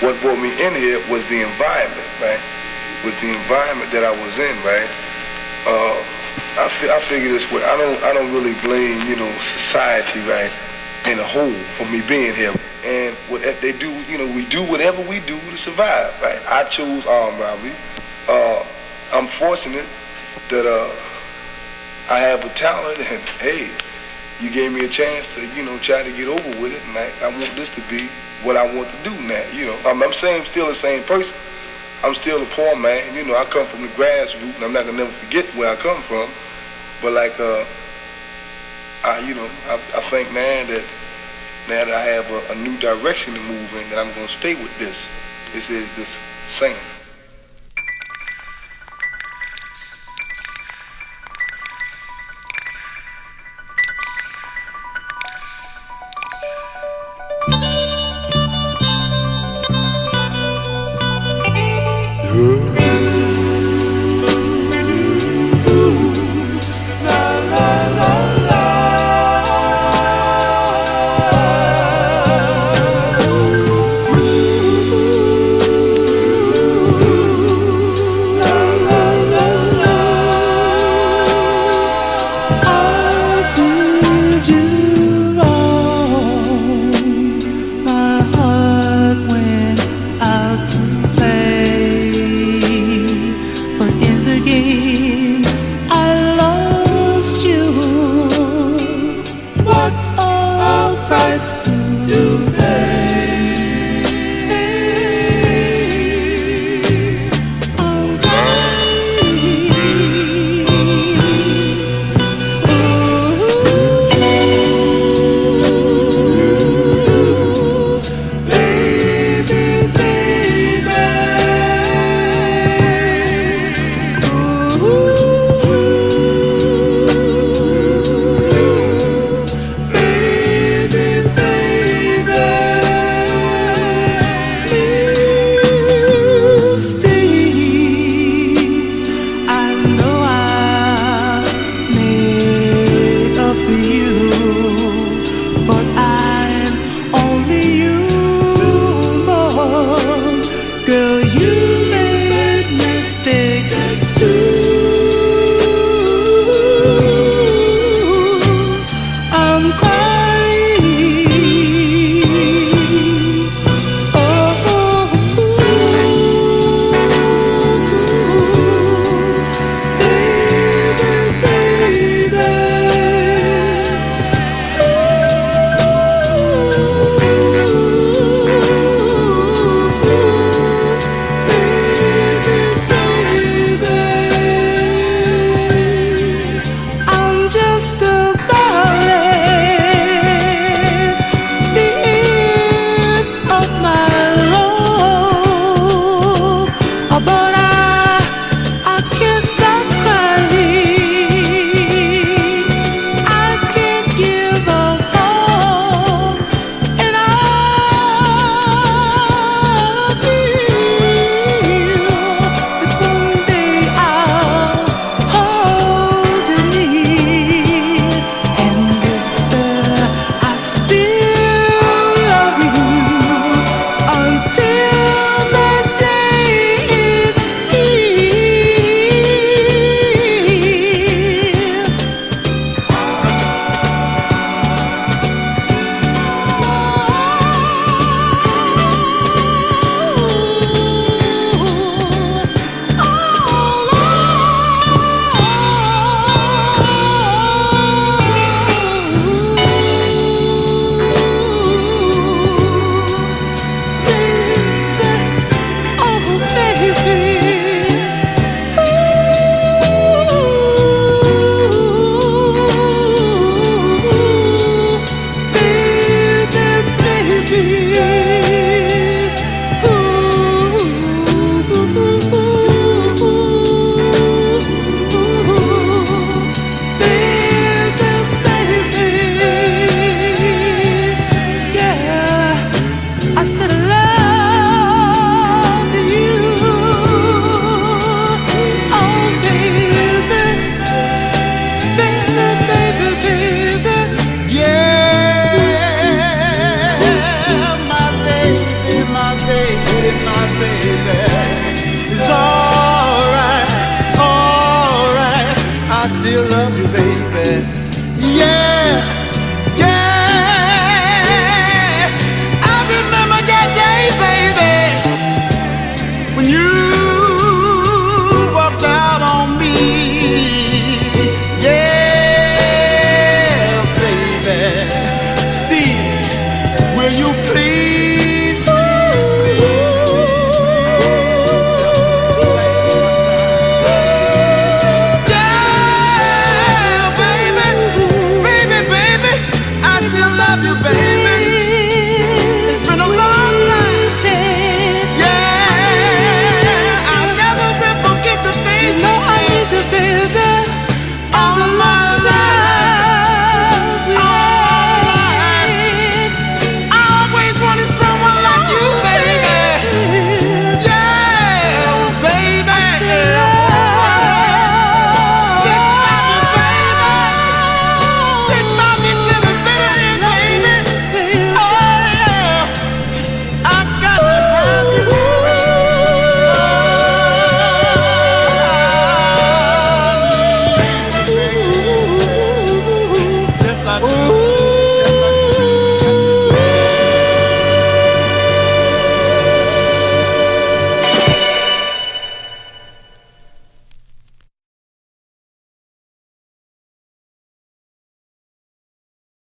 what brought me in here was the environment, right? Was the environment that I was in, right? Uh, I, fi- I figure this way. I don't I don't really blame you know society, right, in a whole for me being here. And what they do, you know, we do whatever we do to survive, right? I chose armed robbery. Uh, I'm fortunate that uh, I have a talent, and hey, you gave me a chance to, you know, try to get over with it, and I, I want this to be what I want to do now. You know, I'm, I'm saying still the same person. I'm still a poor man. You know, I come from the grassroots, and I'm not gonna never forget where I come from. But like, uh, I, you know, I, I think now that now that I have a, a new direction to move in, that I'm gonna stay with this. This is this singing. A baby.